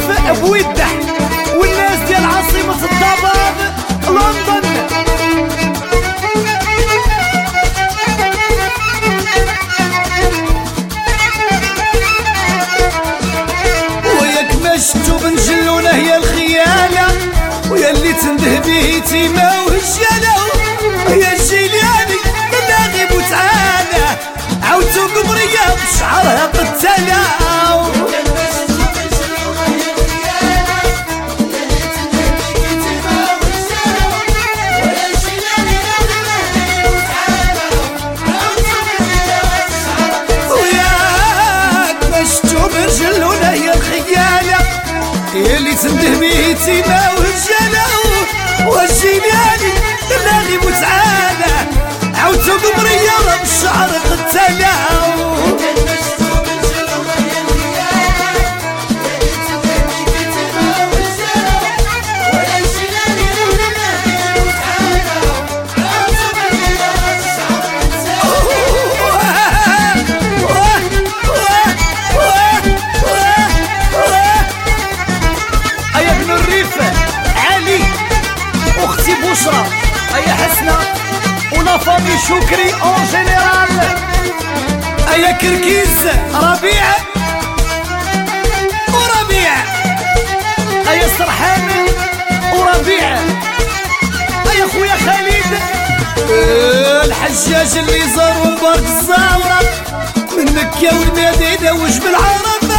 ابو يدح والناس ديال عاصمة الضباب لندن؟ وياك ما شفتو بن جلونة هي الخيالة ويا اللي تنده به تيما وهجالة يا الجيلاني لا غيب وتعالى عاودتو قمرية بشعرها قتالة. قتالة أيا ابن الريف ولا فامي شكري أون جينيرال أيا كركيز؟ ربيع. وربيع. أيا سرحان؟ وربيع. أيا خويا خالد. الحجاج اللي زار مبارك الزاورة من مكة والمدينة وجب العربة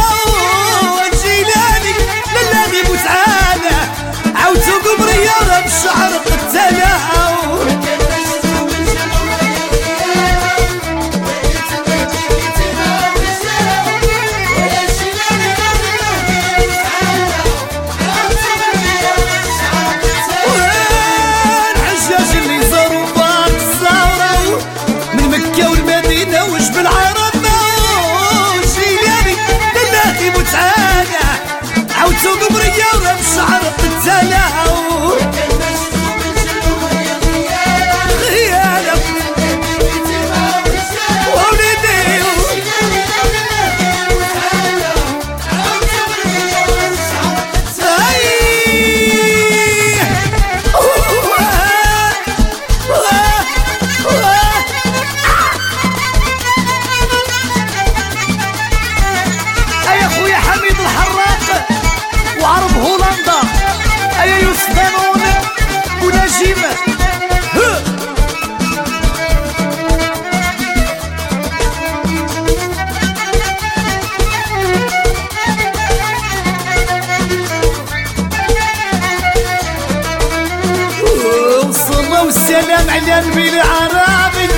والسلام على النبي العربي.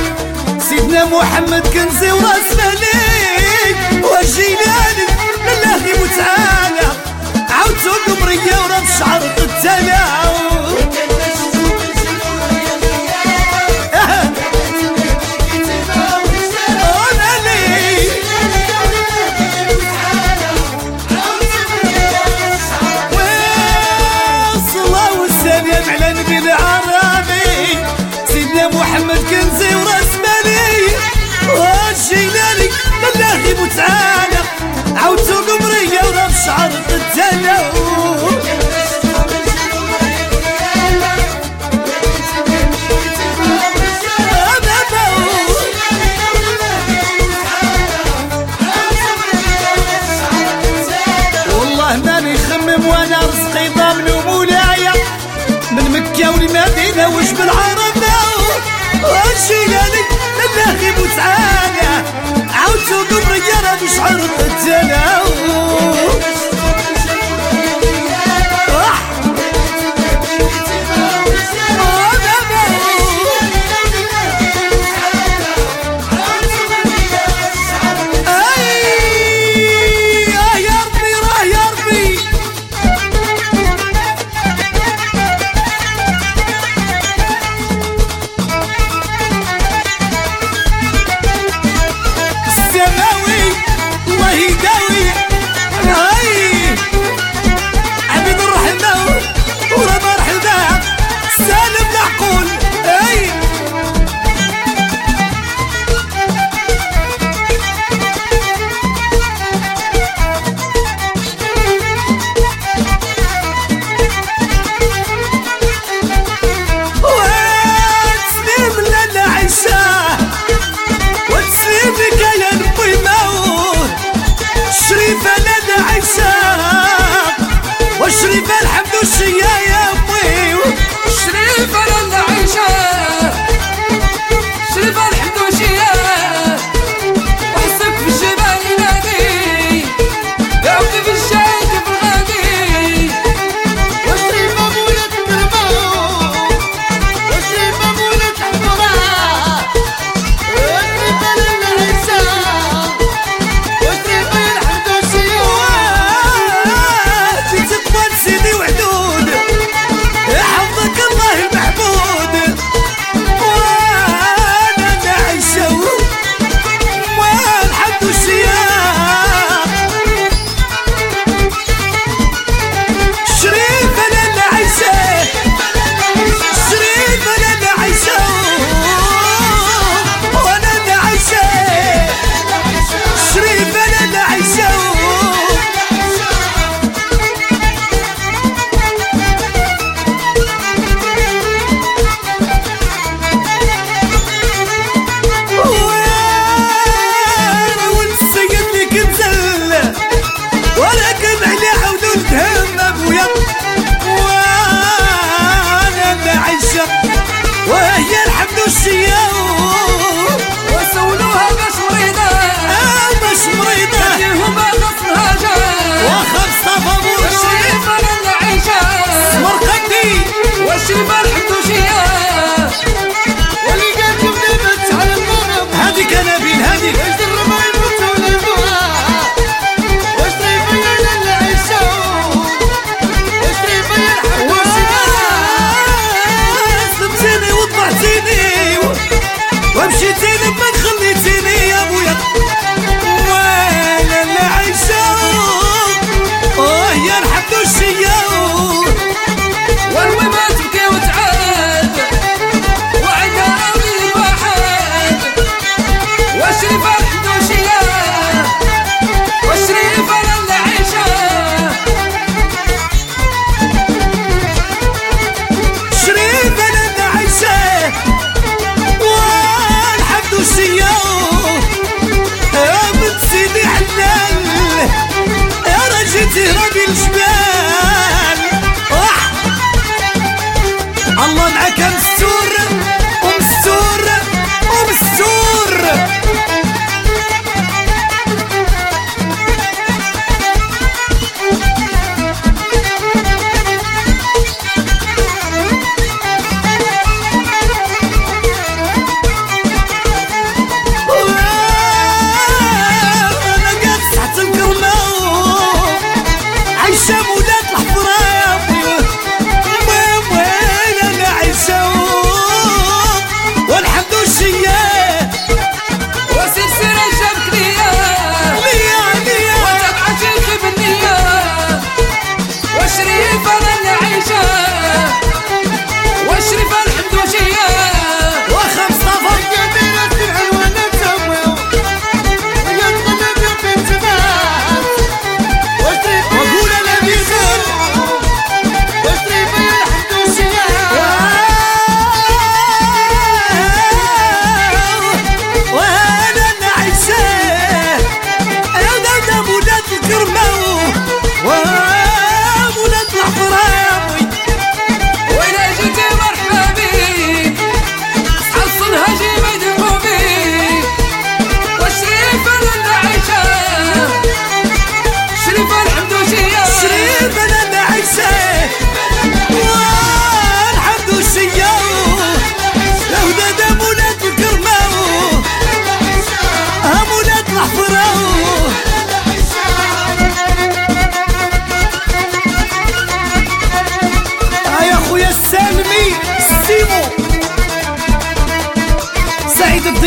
سيدنا محمد كنزي وراس مالك. وجيلاني لله غيب وتعالى عاودتو قمرية ورا بشعر قتالة وتعالى عاودتو قمرية ورا بشعر قتالة والله ماني نخمم وأنا رزقي ضامن ومولايا من مكة والمدينة وجب العربة والجيلاني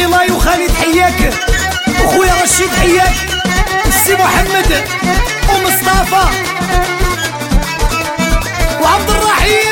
الضلاي وخالد حياك وخويا رشيد حياك. السي محمد. ومصطفى وعبد الرحيم.